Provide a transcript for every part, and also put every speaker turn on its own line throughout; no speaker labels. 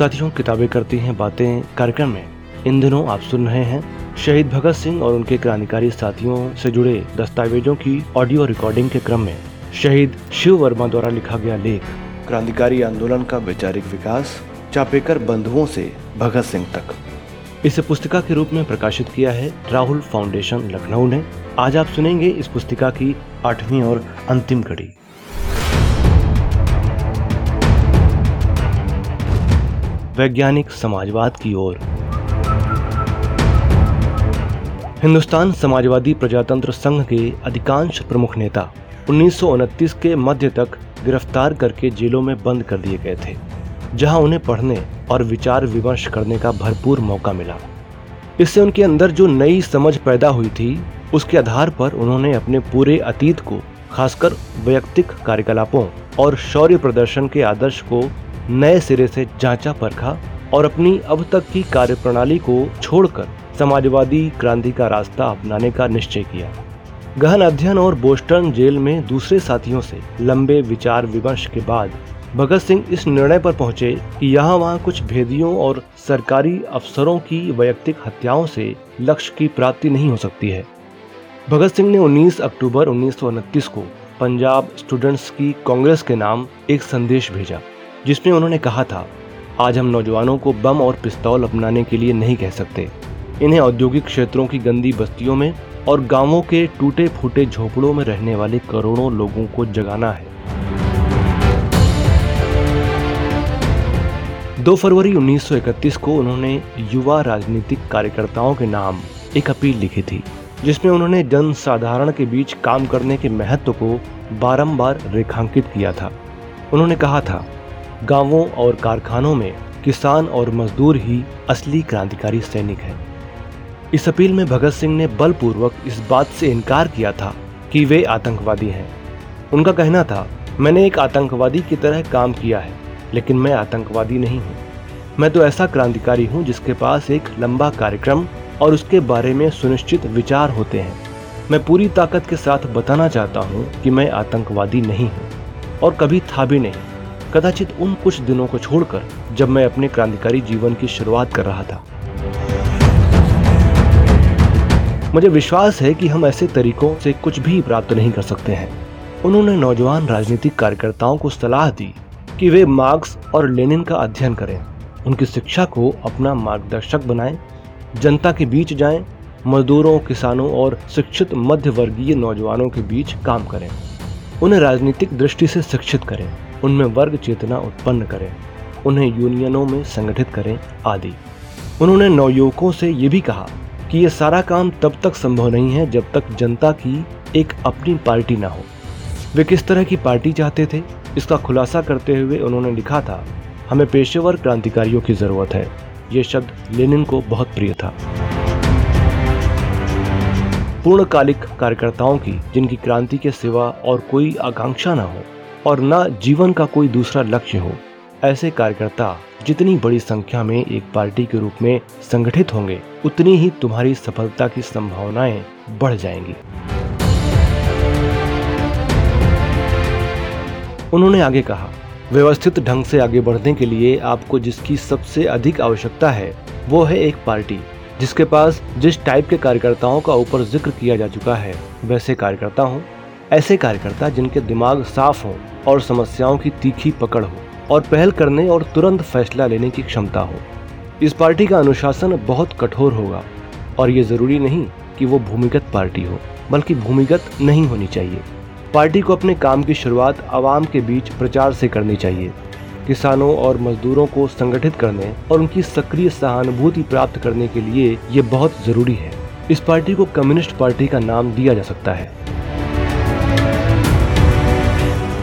साथियों, किताबें करती हैं बातें कार्यक्रम में। इन दिनों आप सुन रहे हैं शहीद भगत सिंह और उनके क्रांतिकारी साथियों से जुड़े दस्तावेजों की ऑडियो रिकॉर्डिंग के क्रम में। शहीद शिव वर्मा द्वारा लिखा गया लेख, क्रांतिकारी आंदोलन का वैचारिक विकास चापेकर बंधुओं से भगत सिंह तक। इसे पुस्तिका के रूप में प्रकाशित किया है राहुल फाउंडेशन लखनऊ ने। आज आप सुनेंगे इस पुस्तिका की आठवीं और अंतिम कड़ी। वैज्ञानिक समाजवाद की ओर। हिंदुस्तान समाजवादी प्रजातंत्र संघ के अधिकांश प्रमुख नेता उन्नीस के मध्य तक गिरफ़्तार करके जेलों में बंद कर दिए गए थे, जहाँ उन्हें पढ़ने और विचार विमर्श करने का भरपूर मौका मिला। इससे उनके अंदर जो नई समझ पैदा हुई थी, उसके आधार पर उन्होंने अपने पूरे अतीत को, खासकर वैयक्तिक कार्यकलापों और शौर्य प्रदर्शन के आदर्श को नए सिरे से जांचा परखा और अपनी अब तक की कार्यप्रणाली को छोड़कर समाजवादी क्रांति का रास्ता अपनाने का निश्चय किया। गहन अध्ययन और बोस्टन जेल में दूसरे साथियों से लंबे विचार विमर्श के बाद भगत सिंह इस निर्णय पर पहुँचे कि यहाँ वहाँ कुछ भेदियों और सरकारी अफसरों की वैयक्तिक हत्याओं से लक्ष्य की प्राप्ति नहीं हो सकती है। भगत सिंह ने 19 अक्टूबर उन्नीस सौ उनतीस को पंजाब स्टूडेंट्स की कांग्रेस के नाम एक संदेश भेजा। जिसमें उन्होंने कहा था, आज हम नौजवानों को बम और पिस्तौल अपनाने के लिए नहीं कह सकते। इन्हें औद्योगिक क्षेत्रों की गंदी बस्तियों में और गाँवों के टूटे फूटे झोपड़ों में रहने वाले करोड़ों लोगों को जगाना है। 2 फरवरी 1931 को उन्होंने युवा राजनीतिक कार्यकर्ताओं के नाम एक अपील लिखी थी, जिसमें उन्होंने जन साधारण के बीच काम करने के महत्व को बारंबार रेखांकित किया था। उन्होंने कहा था गाँवों और कारखानों में किसान और मजदूर ही असली क्रांतिकारी सैनिक हैं। इस अपील में भगत सिंह ने बलपूर्वक इस बात से इनकार किया था कि वे आतंकवादी हैं। उनका कहना था, मैंने एक आतंकवादी की तरह काम किया है, लेकिन मैं आतंकवादी नहीं हूँ। मैं तो ऐसा क्रांतिकारी हूँ जिसके पास एक लंबा कार्यक्रम और उसके बारे में सुनिश्चित विचार होते हैं। मैं पूरी ताकत के साथ बताना चाहता हूँ कि मैं आतंकवादी नहीं हूँ और कभी था भी नहीं। कदाचित उन कुछ दिनों को छोड़कर जब मैं अपने क्रांतिकारी जीवन की शुरुआत कर रहा था। मुझे विश्वास है कि हम ऐसे तरीकों से कुछ भी प्राप्त नहीं कर सकते हैं। उन्होंने नौजवान राजनीतिक कार्यकर्ताओं को सलाह दी कि वे मार्क्स और लेनिन का अध्ययन करें। उनकी शिक्षा को अपना मार्गदर्शक बनाएँ, जनता के बीच जाएँ, मजदूरों किसानों और शिक्षित मध्य वर्गीय नौजवानों के बीच काम करें। उन्हें राजनीतिक दृष्टि से शिक्षित करें। उनमें वर्ग चेतना उत्पन्न करें, उन्हें यूनियनों में संगठित करें आदि। उन्होंने नवयुवकों से ये भी कहा कि ये सारा काम तब तक संभव नहीं है जब तक जनता की एक अपनी पार्टी ना हो। वे किस तरह की पार्टी चाहते थे, इसका खुलासा करते हुए उन्होंने लिखा था, हमें पेशेवर क्रांतिकारियों की ज़रूरत है। ये शब्द लेनिन को बहुत प्रिय था। पूर्णकालिक कार्यकर्ताओं की, जिनकी क्रांति के सिवा और कोई आकांक्षा न हो और न जीवन का कोई दूसरा लक्ष्य हो। ऐसे कार्यकर्ता जितनी बड़ी संख्या में एक पार्टी के रूप में संगठित होंगे, उतनी ही तुम्हारी सफलता की संभावनाएँ बढ़ जाएँगी। उन्होंने आगे कहा, व्यवस्थित ढंग से आगे बढ़ने के लिए आपको जिसकी सबसे अधिक आवश्यकता है, वो है एक पार्टी, जिसके पास जिस टाइप के कार्यकर्ताओं का ऊपर ज़िक्र किया जा चुका है, वैसे कार्यकर्ता हूँ। ऐसे कार्यकर्ता जिनके दिमाग साफ़ हो और समस्याओं की तीखी पकड़ हो और पहल करने और तुरंत फैसला लेने की क्षमता हो। इस पार्टी का अनुशासन बहुत कठोर होगा और ये ज़रूरी नहीं कि वो भूमिगत पार्टी हो, बल्कि भूमिगत नहीं होनी चाहिए। पार्टी को अपने काम की शुरुआत आवाम के बीच प्रचार से करनी चाहिए। किसानों और मजदूरों को संगठित करने और उनकी सक्रिय सहानुभूति प्राप्त करने के लिए ये बहुत ज़रूरी है। इस पार्टी को कम्युनिस्ट पार्टी का नाम दिया जा सकता है।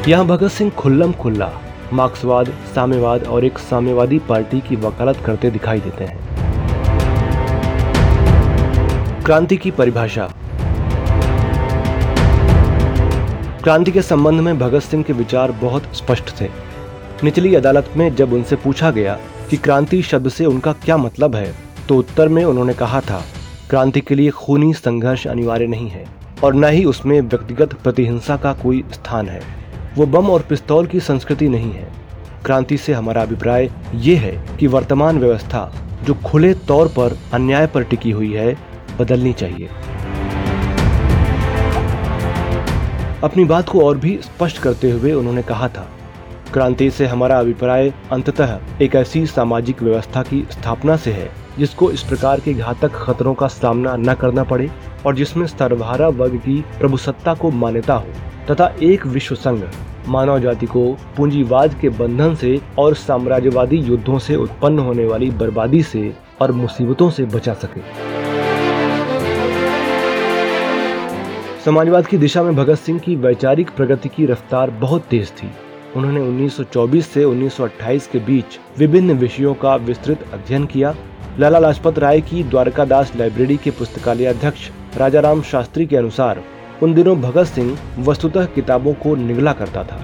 यहाँ भगत सिंह खुल्लम खुल्ला, मार्क्सवाद, साम्यवाद और एक साम्यवादी पार्टी की वकालत करते दिखाई देते हैं। क्रांति की परिभाषा। क्रांति के संबंध में भगत सिंह के विचार बहुत स्पष्ट थे। निचली अदालत में जब उनसे पूछा गया कि क्रांति शब्द से उनका क्या मतलब है तो उत्तर में उन्होंने कहा था, क्रांति के लिए खूनी संघर्ष अनिवार्य नहीं है और न ही उसमें व्यक्तिगत प्रतिहिंसा का कोई स्थान है। वो बम और पिस्तौल की संस्कृति नहीं है। क्रांति से हमारा अभिप्राय ये है कि वर्तमान व्यवस्था जो खुले तौर पर अन्याय पर टिकी हुई है, बदलनी चाहिए। अपनी बात को और भी स्पष्ट करते हुए उन्होंने कहा था, क्रांति से हमारा अभिप्राय अंततः एक ऐसी सामाजिक व्यवस्था की स्थापना से है, जिसको इस प्रकार के घातक खतरों का सामना न करना पड़े और जिसमें सर्वहारा वर्ग की प्रभुसत्ता को मान्यता हो। तथा एक विश्व संघ मानव जाति को पूंजीवाद के बंधन से और साम्राज्यवादी युद्धों से उत्पन्न होने वाली बर्बादी से और मुसीबतों से बचा सके। समाजवाद की दिशा में भगत सिंह की वैचारिक प्रगति की रफ्तार बहुत तेज थी। उन्होंने 1924 से 1928 के बीच विभिन्न विषयों का विस्तृत अध्ययन किया। लाला लाजपत राय की द्वारकादास लाइब्रेरी के पुस्तकालय अध्यक्ष राजाराम शास्त्री के अनुसार उन दिनों भगत सिंह वस्तुतः किताबों को निगला करता था।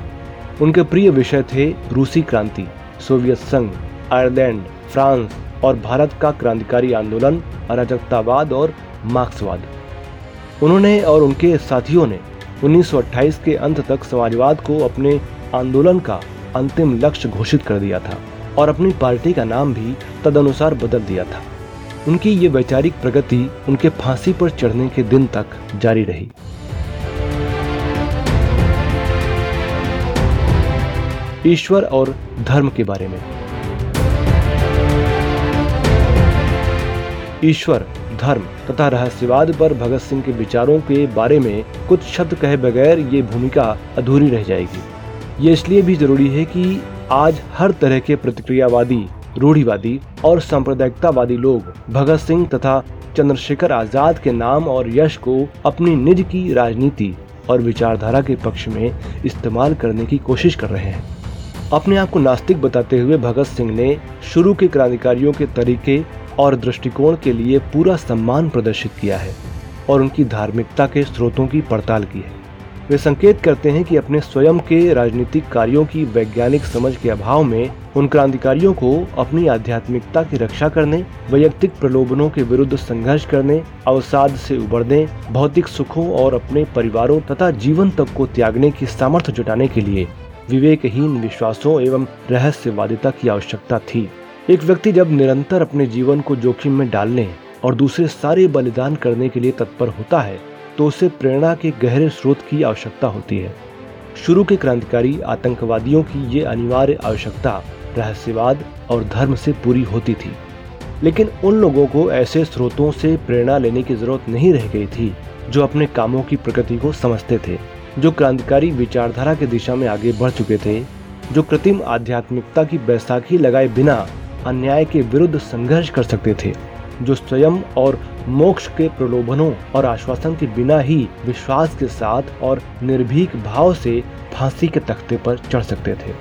उनके प्रिय विषय थे रूसी क्रांति, सोवियत संघ, आयरलैंड, फ्रांस और भारत का क्रांतिकारी आंदोलन, अराजकतावाद और मार्क्सवाद। उन्होंने और उनके साथियों ने 1928 के अंत तक समाजवाद को अपने आंदोलन का अंतिम लक्ष्य घोषित कर दिया था और अपनी पार्टी का नाम भी तदनुसार बदल दिया था। उनकी ये वैचारिक प्रगति उनके फांसी पर चढ़ने के दिन तक जारी रही। ईश्वर और धर्म के बारे में। ईश्वर, धर्म तथा रहस्यवाद पर भगत सिंह के विचारों के बारे में कुछ शब्द कहे बगैर ये भूमिका अधूरी रह जाएगी। ये इसलिए भी ज़रूरी है कि आज हर तरह के प्रतिक्रियावादी, रूढ़ीवादी और सांप्रदायिकतावादी लोग भगत सिंह तथा चंद्रशेखर आज़ाद के नाम और यश को अपनी निज की राजनीति और विचारधारा के पक्ष में इस्तेमाल करने की कोशिश कर रहे हैं। अपने आप को नास्तिक बताते हुए भगत सिंह ने शुरू के क्रांतिकारियों के तरीके और दृष्टिकोण के लिए पूरा सम्मान प्रदर्शित किया है और उनकी धार्मिकता के स्रोतों की पड़ताल की है। वे संकेत करते हैं कि अपने स्वयं के राजनीतिक कार्यों की वैज्ञानिक समझ के अभाव में उन क्रांतिकारियों को अपनी आध्यात्मिकता की रक्षा करने, वैयक्तिक प्रलोभनों के विरुद्ध संघर्ष करने, अवसाद से उबरने, भौतिक सुखों और अपने परिवारों तथा जीवन तक को त्यागने की सामर्थ्य जुटाने के लिए विवेकहीन विश्वासों एवं रहस्यवादिता की आवश्यकता थी। एक व्यक्ति जब निरंतर अपने जीवन को जोखिम में डालने और दूसरे सारे बलिदान करने के लिए तत्पर होता है तो उसे प्रेरणा के गहरे स्रोत की आवश्यकता होती है। शुरू के क्रांतिकारी आतंकवादियों की ये अनिवार्य आवश्यकता रहस्यवाद और धर्म से पूरी होती थी। लेकिन उन लोगों को ऐसे स्रोतों से प्रेरणा लेने की ज़रूरत नहीं रह गई थी, जो अपने कामों की प्रकृति को समझते थे। जो क्रांतिकारी विचारधारा की दिशा में आगे बढ़ चुके थे, जो कृत्रिम आध्यात्मिकता की बैसाखी लगाए बिना अन्याय के विरुद्ध संघर्ष कर सकते थे, जो स्वयं और मोक्ष के प्रलोभनों और आश्वासन के बिना ही विश्वास के साथ और निर्भीक भाव से फांसी के तख्ते पर चढ़ सकते थे,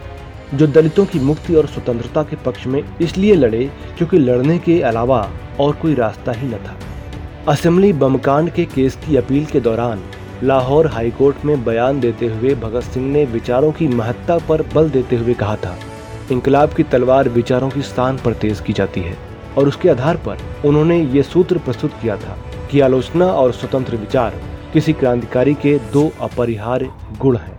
जो दलितों की मुक्ति और स्वतंत्रता के पक्ष में इसलिए लड़े क्योंकि लड़ने के अलावा और कोई रास्ता ही न था। असेंबली बमकांड के केस की अपील के दौरान लाहौर हाईकोर्ट में बयान देते हुए भगत सिंह ने विचारों की महत्ता पर बल देते हुए कहा था। इनकलाब की तलवार विचारों की स्थान पर तेज की जाती है, और उसके आधार पर उन्होंने ये सूत्र प्रस्तुत किया था कि आलोचना और स्वतंत्र विचार किसी क्रांतिकारी के दो अपरिहार्य गुण हैं।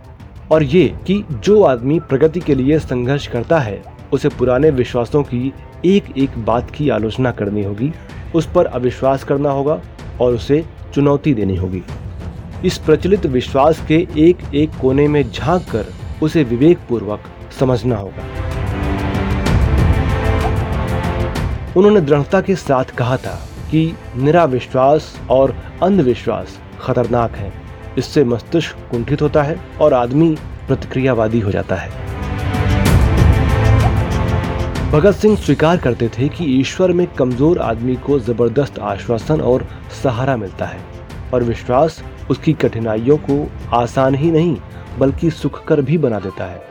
और ये कि जो आदमी प्रगति के लिए संघर्ष करता है, उसे पुराने विश्वासों की एक एक बात की आलोचना करनी होगी, उस पर अविश्वास करना होगा और उसे चुनौती देनी होगी। इस प्रचलित विश्वास के एक एक कोने में झाँक कर उसे विवेक पूर्वक समझना होगा। उन्होंने दृढ़ता के साथ कहा था कि निराविश्वास और अंधविश्वास खतरनाक है। इससे मस्तिष्क कुंठित होता है और आदमी प्रतिक्रियावादी हो जाता है। भगत सिंह स्वीकार करते थे कि ईश्वर में कमज़ोर आदमी को ज़बरदस्त आश्वासन और सहारा मिलता है। और विश्वास उसकी कठिनाइयों को आसान ही नहीं, बल्कि सुखकर भी बना देता है।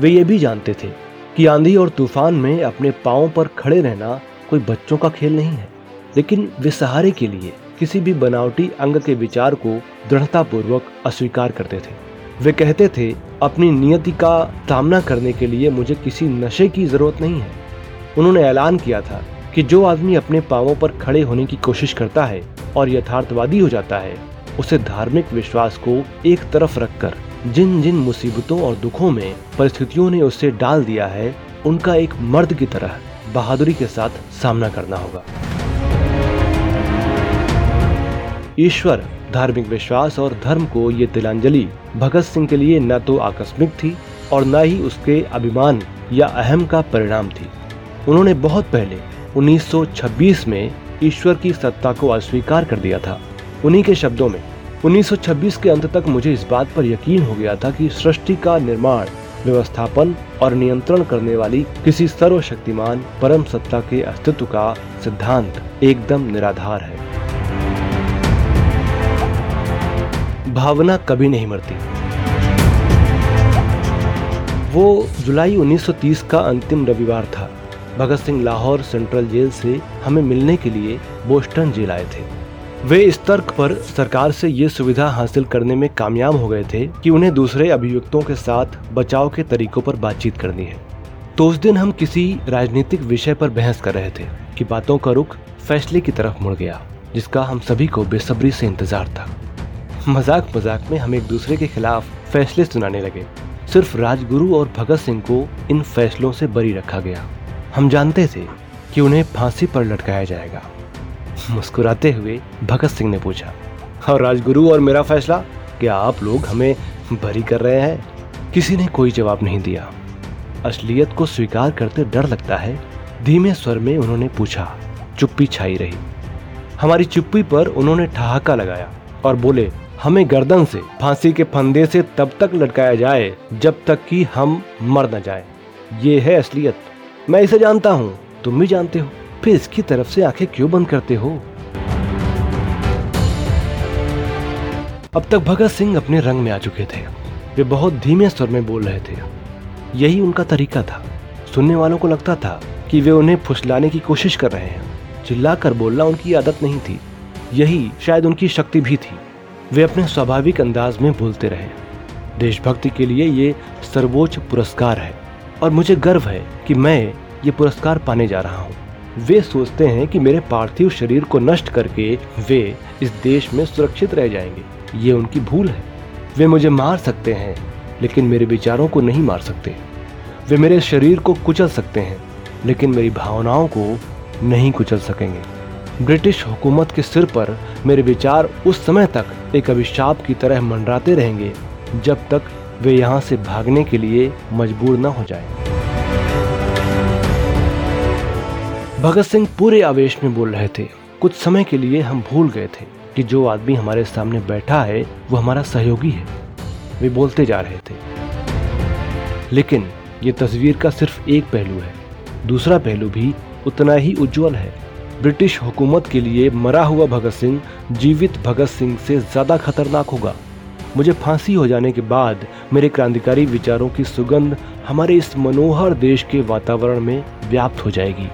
वे ये भी जानते थे कि आंधी और तूफ़ान में अपने पाओ पर खड़े रहना कोई बच्चों का खेल नहीं है, लेकिन वे सहारे के लिए किसी भी बनावटी अंग के विचार को दृढ़ता पूर्वक अस्वीकार करते थे। वे कहते थे, अपनी नियति का सामना करने के लिए मुझे किसी नशे की ज़रूरत नहीं है। उन्होंने ऐलान किया था कि जो आदमी अपने पावों पर खड़े होने की कोशिश करता है और यथार्थवादी हो जाता है, उसे धार्मिक विश्वास को एक तरफ़ रखकर जिन जिन मुसीबतों और दुखों में परिस्थितियों ने उसे डाल दिया है, उनका एक मर्द की तरह बहादुरी के साथ सामना करना होगा। ईश्वर धार्मिक विश्वास और धर्म को ये तिलांजलि भगत सिंह के लिए न तो आकस्मिक थी और न ही उसके अभिमान या अहम का परिणाम थी। उन्होंने बहुत पहले 1926 में ईश्वर की सत्ता को अस्वीकार कर दिया था। उन्हीं के शब्दों में 1926 के अंत तक मुझे इस बात पर यकीन हो गया था कि सृष्टि का निर्माण, व्यवस्थापन और नियंत्रण करने वाली किसी सर्वशक्तिमान परम सत्ता के अस्तित्व का सिद्धांत एकदम निराधार है। भावना कभी नहीं मरती। वो जुलाई 1930 का अंतिम रविवार था। भगत सिंह लाहौर सेंट्रल जेल से हमें मिलने के लिए बोस्टन जेल आए थे। वे इस तर्क पर सरकार से ये सुविधा हासिल करने में कामयाब हो गए थे कि उन्हें दूसरे अभियुक्तों के साथ बचाव के तरीकों पर बातचीत करनी है। तो उस दिन हम किसी राजनीतिक विषय पर बहस कर रहे थे कि बातों का रुख फैसले की तरफ़ मुड़ गया, जिसका हम सभी को बेसब्री से इंतज़ार था। मज़ाक मज़ाक में हम एक दूसरे के खिलाफ फैसले सुनाने लगे। सिर्फ़ राजगुरु और भगत सिंह को इन फैसलों से बरी रखा गया। हम जानते थे कि उन्हें फांसी पर लटकाया जाएगा। मुस्कुराते हुए भगत सिंह ने पूछा और राजगुरु, और मेरा फैसला? क्या आप लोग हमें बरी कर रहे हैं? किसी ने कोई जवाब नहीं दिया। असलियत को स्वीकार करते डर लगता है। धीमे स्वर में उन्होंने पूछा, चुप्पी छाई रही। हमारी चुप्पी पर उन्होंने ठहाका लगाया और बोले, हमें गर्दन से, फांसी के फंदे से तब तक लटकाया जाए जब तक कि हम मर न जाए। ये है असलियत। मैं इसे जानता हूँ, तुम भी जानते हो। फिर इसकी तरफ़ से आँखें क्यों बंद करते हो? अब तक भगत सिंह अपने रंग में आ चुके थे। वे बहुत धीमे स्वर में बोल रहे थे। यही उनका तरीका था। सुनने वालों को लगता था कि वे उन्हें फुसलाने की कोशिश कर रहे हैं। चिल्लाकर बोलना उनकी आदत नहीं थी। यही शायद उनकी शक्ति भी थी। वे अपने स्वाभाविक अंदाज में बोलते रहे। देशभक्ति के लिए ये सर्वोच्च पुरस्कार है। और मुझे गर्व है कि मैं ये पुरस्कार पाने जा रहा हूँ। वे सोचते हैं कि मेरे पार्थिव शरीर को नष्ट करके वे इस देश में सुरक्षित रह जाएँगे। ये उनकी भूल है। वे मुझे मार सकते हैं, लेकिन मेरे विचारों को नहीं मार सकते। वे मेरे शरीर को कुचल सकते हैं, लेकिन मेरी भावनाओं को नहीं कुचल सकेंगे। ब्रिटिश हुकूमत के सिर पर मेरे विचार उस समय तक एक अभिशाप की तरह मंडराते रहेंगे, जब तक वे यहाँ से भागने के लिए मजबूर न हो जाए। भगत सिंह पूरे आवेश में बोल रहे थे, कुछ समय के लिए हम भूल गए थे कि जो आदमी हमारे सामने बैठा है, वो हमारा सहयोगी है। वे बोलते जा रहे थे। लेकिन ये तस्वीर का सिर्फ़ एक पहलू है। दूसरा पहलू भी उतना ही उज्जवल है। ब्रिटिश हुकूमत के लिए मरा हुआ भगत सिंह जीवित भगत सिंह से ज़्यादा खतरनाक होगा। मुझे फांसी हो जाने के बाद मेरे क्रांतिकारी विचारों की सुगंध हमारे इस मनोहर देश के वातावरण में व्याप्त हो जाएगी।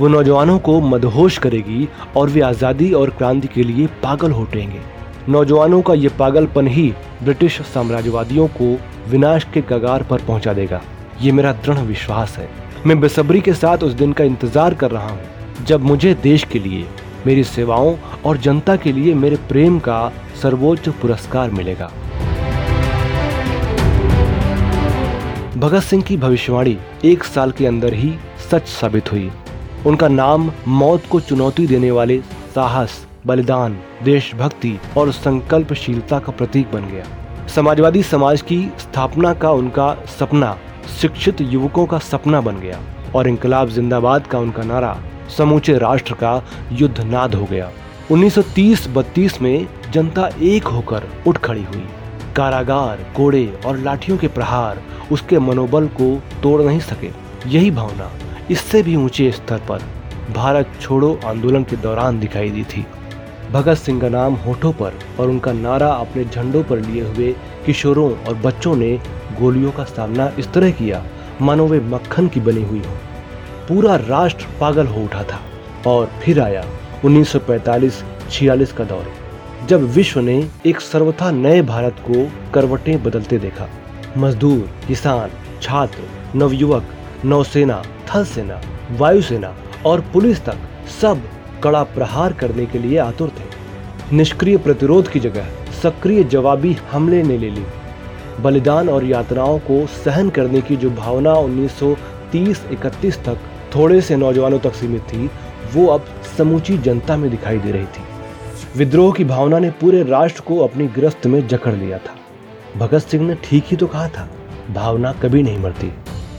वो नौजवानों को मदहोश करेगी और वे आज़ादी और क्रांति के लिए पागल हो उठेंगे। नौजवानों का ये पागलपन ही ब्रिटिश साम्राज्यवादियों को विनाश के कगार पर पहुँचा देगा। ये मेरा दृढ़ विश्वास है। मैं बेसब्री के साथ उस दिन का इंतज़ार कर रहा हूँ, जब मुझे देश के लिए मेरी सेवाओं और जनता के लिए मेरे प्रेम का सर्वोच्च पुरस्कार मिलेगा। भगत सिंह की भविष्यवाणी एक साल के अंदर ही सच साबित हुई। उनका नाम मौत को चुनौती देने वाले साहस, बलिदान, देशभक्ति और संकल्पशीलता का प्रतीक बन गया। समाजवादी समाज की स्थापना का उनका सपना, शिक्षित युवकों का सपना बन गया और इंकलाब जिंदाबाद का उनका नारा समूचे राष्ट्र का युद्ध नाद हो गया। 1930-32 में जनता एक होकर उठ खड़ी हुई। कारागार कोड़े और लाठियों के प्रहार उसके मनोबल को तोड़ नहीं सके। यही भावना इससे भी ऊँचे स्तर पर भारत छोड़ो आंदोलन के दौरान दिखाई दी थी। भगत सिंह का नाम होठों पर और उनका नारा अपने झंडों पर लिए हुए किशोरों और बच्चों ने गोलियों का सामना इस तरह किया, मानो वे मक्खन की बनी हुई हो। पूरा राष्ट्र पागल हो उठा था और फिर आया 1945-46 का दौर, जब विश्व ने एक सर्वथा नए भारत को करवटें बदलते देखा। मजदूर, किसान, छात्र, नवयुवक, नौसेना थल सेना वायुसेना और पुलिस तक सब कड़ा प्रहार करने के लिए आतुर थे। निष्क्रिय प्रतिरोध की जगह सक्रिय जवाबी हमले ने ले ली। बलिदान और यातनाओं को सहन करने की जो भावना 1930-31 तक थोड़े से नौजवानों तक सीमित थी, वो अब समूची जनता में दिखाई दे रही थी। विद्रोह की भावना ने पूरे राष्ट्र को अपनी गिरफ्त में जकड़ लिया था। भगत सिंह ने ठीक ही तो कहा था, भावना कभी नहीं मरती,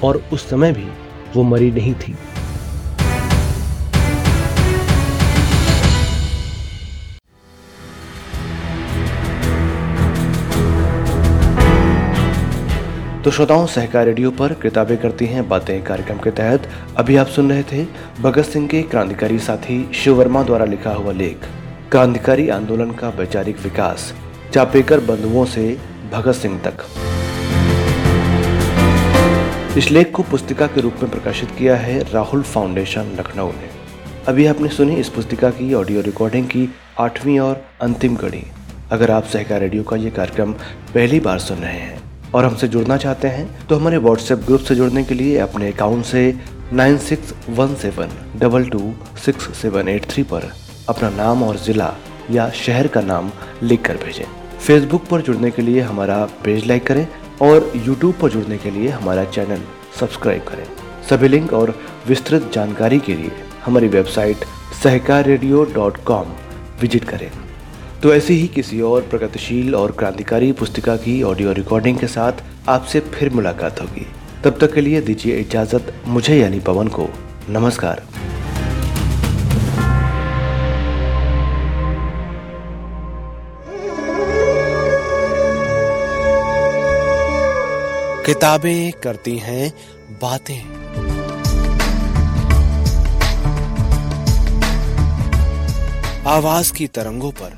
और उस समय भी वो मरी नहीं थी। तो श्रोताओं, सहकार रेडियो पर किताबें करती हैं बातें कार्यक्रम के तहत। अभी आप सुन रहे थे भगत सिंह के क्रांतिकारी साथी शिव वर्मा द्वारा लिखा हुआ लेख, क्रांतिकारी आंदोलन का वैचारिक विकास, चापेकर बंधुओं से भगत सिंह तक। इस लेख को पुस्तिका के रूप में प्रकाशित किया है राहुल फाउंडेशन, लखनऊ ने। अभी आपने सुनी इस पुस्तिका की ऑडियो रिकॉर्डिंग की आठवीं और अंतिम कड़ी। अगर आप सहकार रेडियो का ये कार्यक्रम पहली बार सुन रहे हैं और हमसे जुड़ना चाहते हैं तो हमारे व्हाट्सएप ग्रुप से जुड़ने के लिए अपने अकाउंट से nine six one seven double two six seven eight three पर अपना नाम और ज़िला या शहर का नाम लिख कर भेजें। फेसबुक पर जुड़ने के लिए हमारा पेज लाइक करें और यूट्यूब पर जुड़ने के लिए हमारा चैनल सब्सक्राइब करें। सभी लिंक और विस्तृत जानकारी के लिए हमारी वेबसाइट सहकार विज़िट करें। तो ऐसी ही किसी और प्रगतिशील और क्रांतिकारी पुस्तिका की ऑडियो रिकॉर्डिंग के साथ आपसे फिर मुलाकात होगी। तब तक के लिए दीजिए इजाज़त मुझे यानी पवन को। नमस्कार।
किताबें करती हैं, बातें। आवाज़ की तरंगों पर